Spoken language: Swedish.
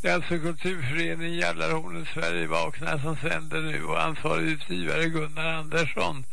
Det är alltså kulturföreningen Jallarhornet Sverige vaknar som sänder nu och ansvarig utgivare Gunnar Andersson.